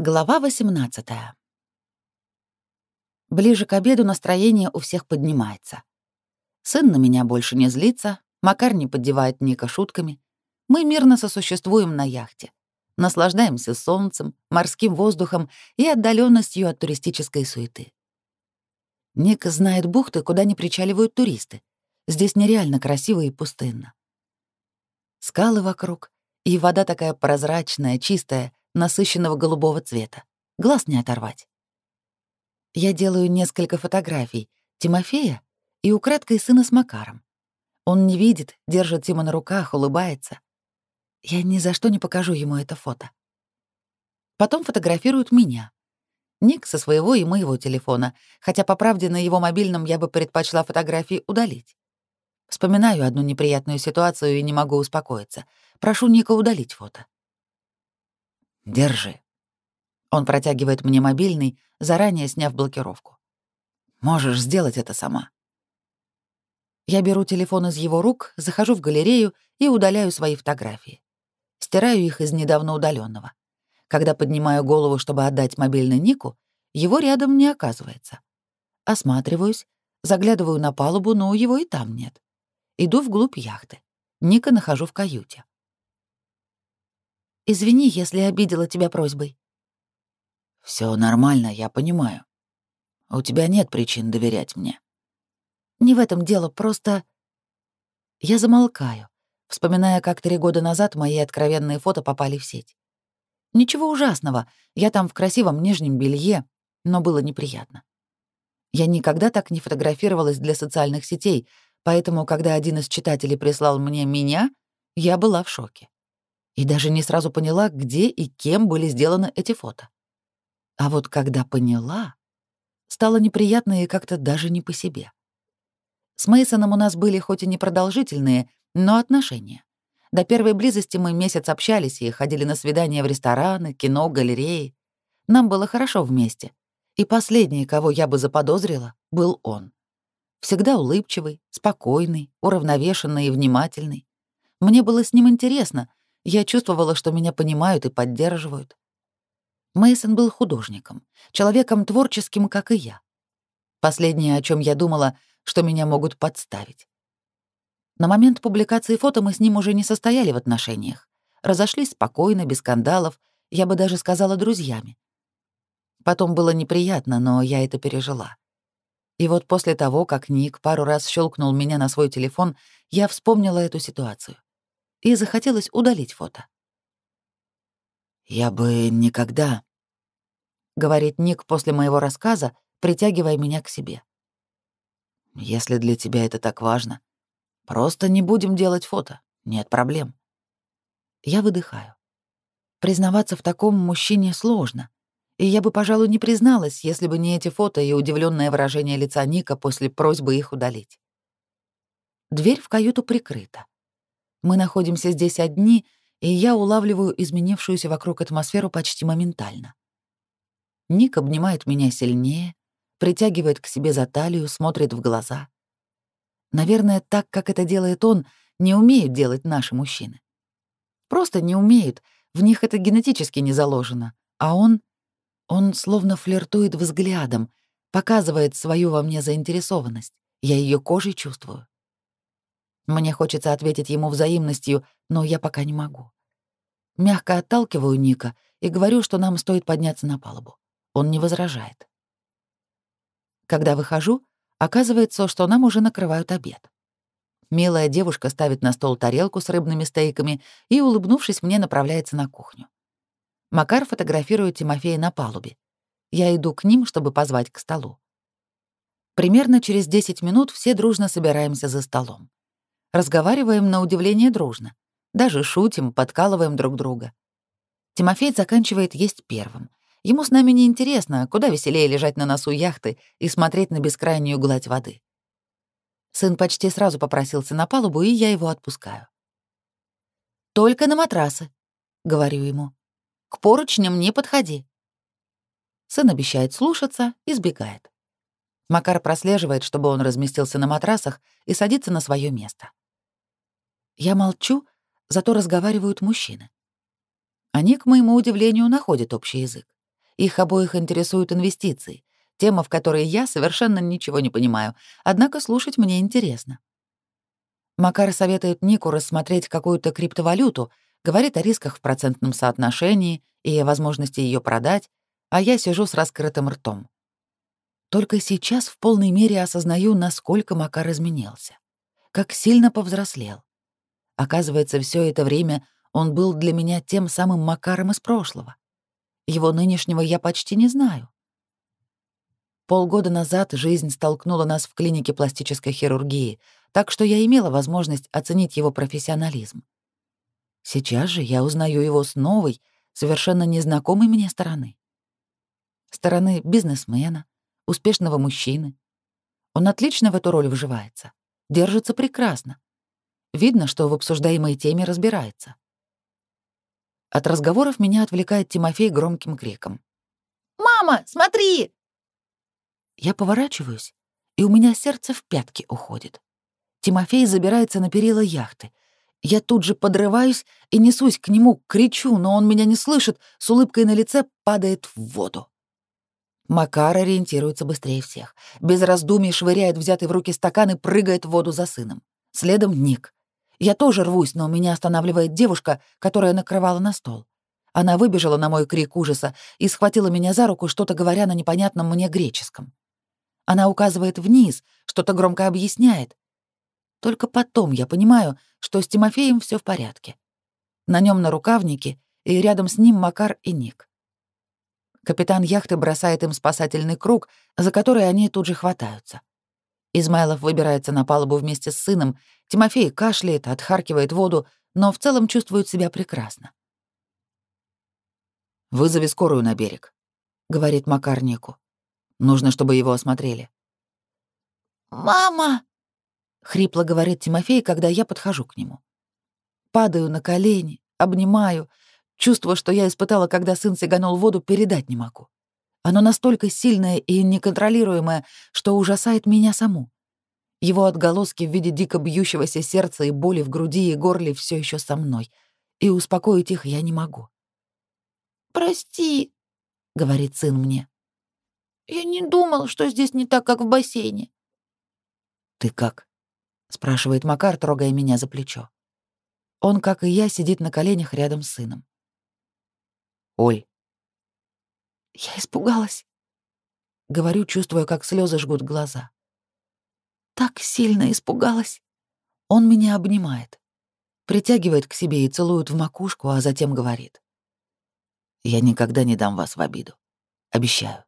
Глава 18. Ближе к обеду настроение у всех поднимается. Сын на меня больше не злится, Макар не поддевает Ника шутками. Мы мирно сосуществуем на яхте. Наслаждаемся солнцем, морским воздухом и отдаленностью от туристической суеты. Ник знает бухты, куда не причаливают туристы. Здесь нереально красиво и пустынно. Скалы вокруг, и вода такая прозрачная, чистая — насыщенного голубого цвета. Глаз не оторвать. Я делаю несколько фотографий Тимофея и украдкой сына с Макаром. Он не видит, держит Тима на руках, улыбается. Я ни за что не покажу ему это фото. Потом фотографируют меня. Ник со своего и моего телефона, хотя, по правде, на его мобильном я бы предпочла фотографии удалить. Вспоминаю одну неприятную ситуацию и не могу успокоиться. Прошу Ника удалить фото. Держи. Он протягивает мне мобильный, заранее сняв блокировку. Можешь сделать это сама. Я беру телефон из его рук, захожу в галерею и удаляю свои фотографии. Стираю их из недавно удаленного. Когда поднимаю голову, чтобы отдать мобильный Нику, его рядом не оказывается. Осматриваюсь, заглядываю на палубу, но его и там нет. Иду вглубь яхты. Ника нахожу в каюте. Извини, если обидела тебя просьбой». Все нормально, я понимаю. У тебя нет причин доверять мне». «Не в этом дело, просто...» Я замолкаю, вспоминая, как три года назад мои откровенные фото попали в сеть. Ничего ужасного, я там в красивом нижнем белье, но было неприятно. Я никогда так не фотографировалась для социальных сетей, поэтому, когда один из читателей прислал мне меня, я была в шоке и даже не сразу поняла, где и кем были сделаны эти фото. А вот когда поняла, стало неприятно и как-то даже не по себе. С Мейсоном у нас были хоть и непродолжительные, но отношения. До первой близости мы месяц общались и ходили на свидания в рестораны, кино, галереи. Нам было хорошо вместе. И последний, кого я бы заподозрила, был он. Всегда улыбчивый, спокойный, уравновешенный и внимательный. Мне было с ним интересно — я чувствовала, что меня понимают и поддерживают. Мейсон был художником, человеком творческим, как и я. Последнее, о чем я думала, что меня могут подставить. На момент публикации фото мы с ним уже не состояли в отношениях. Разошлись спокойно, без скандалов, я бы даже сказала друзьями. Потом было неприятно, но я это пережила. И вот после того, как Ник пару раз щелкнул меня на свой телефон, я вспомнила эту ситуацию и захотелось удалить фото. «Я бы никогда...» — говорит Ник после моего рассказа, притягивая меня к себе. «Если для тебя это так важно, просто не будем делать фото, нет проблем». Я выдыхаю. Признаваться в таком мужчине сложно, и я бы, пожалуй, не призналась, если бы не эти фото и удивленное выражение лица Ника после просьбы их удалить. Дверь в каюту прикрыта. Мы находимся здесь одни, и я улавливаю изменившуюся вокруг атмосферу почти моментально. Ник обнимает меня сильнее, притягивает к себе за талию, смотрит в глаза. Наверное, так, как это делает он, не умеют делать наши мужчины. Просто не умеют, в них это генетически не заложено. А он... Он словно флиртует взглядом, показывает свою во мне заинтересованность. Я ее кожей чувствую. Мне хочется ответить ему взаимностью, но я пока не могу. Мягко отталкиваю Ника и говорю, что нам стоит подняться на палубу. Он не возражает. Когда выхожу, оказывается, что нам уже накрывают обед. Милая девушка ставит на стол тарелку с рыбными стейками и, улыбнувшись, мне направляется на кухню. Макар фотографирует Тимофея на палубе. Я иду к ним, чтобы позвать к столу. Примерно через 10 минут все дружно собираемся за столом. Разговариваем на удивление дружно. Даже шутим, подкалываем друг друга. Тимофей заканчивает есть первым. Ему с нами не интересно, куда веселее лежать на носу яхты и смотреть на бескрайнюю гладь воды. Сын почти сразу попросился на палубу, и я его отпускаю. «Только на матрасы», — говорю ему. «К поручням не подходи». Сын обещает слушаться и сбегает. Макар прослеживает, чтобы он разместился на матрасах и садится на свое место. Я молчу, зато разговаривают мужчины. Они, к моему удивлению, находят общий язык. Их обоих интересуют инвестиции, тема, в которой я совершенно ничего не понимаю, однако слушать мне интересно. Макар советует Нику рассмотреть какую-то криптовалюту, говорит о рисках в процентном соотношении и о возможности ее продать, а я сижу с раскрытым ртом. Только сейчас в полной мере осознаю, насколько Макар изменился, как сильно повзрослел. Оказывается, все это время он был для меня тем самым Макаром из прошлого. Его нынешнего я почти не знаю. Полгода назад жизнь столкнула нас в клинике пластической хирургии, так что я имела возможность оценить его профессионализм. Сейчас же я узнаю его с новой, совершенно незнакомой мне стороны. Стороны бизнесмена, успешного мужчины. Он отлично в эту роль вживается, держится прекрасно. Видно, что в обсуждаемой теме разбирается. От разговоров меня отвлекает Тимофей громким криком. «Мама, смотри!» Я поворачиваюсь, и у меня сердце в пятки уходит. Тимофей забирается на перила яхты. Я тут же подрываюсь и несусь к нему, кричу, но он меня не слышит, с улыбкой на лице падает в воду. Макар ориентируется быстрее всех. Без раздумий швыряет взятый в руки стакан и прыгает в воду за сыном. Следом Ник. Я тоже рвусь, но меня останавливает девушка, которая накрывала на стол. Она выбежала на мой крик ужаса и схватила меня за руку, что-то говоря на непонятном мне греческом. Она указывает вниз, что-то громко объясняет, только потом я понимаю, что с Тимофеем все в порядке. На нем на рукавнике, и рядом с ним Макар и Ник. Капитан яхты бросает им спасательный круг, за который они тут же хватаются. Измайлов выбирается на палубу вместе с сыном, Тимофей кашляет, отхаркивает воду, но в целом чувствует себя прекрасно. «Вызови скорую на берег», — говорит Макар Нику. «Нужно, чтобы его осмотрели». «Мама!» — хрипло говорит Тимофей, когда я подхожу к нему. Падаю на колени, обнимаю. Чувство, что я испытала, когда сын сиганул воду, передать не могу. Оно настолько сильное и неконтролируемое, что ужасает меня саму. Его отголоски в виде дико бьющегося сердца и боли в груди и горле все еще со мной, и успокоить их я не могу. «Прости», — говорит сын мне. «Я не думал, что здесь не так, как в бассейне». «Ты как?» спрашивает Макар, трогая меня за плечо. Он, как и я, сидит на коленях рядом с сыном. Оль. Я испугалась. Говорю, чувствуя, как слезы жгут глаза. Так сильно испугалась. Он меня обнимает, притягивает к себе и целует в макушку, а затем говорит. Я никогда не дам вас в обиду. Обещаю.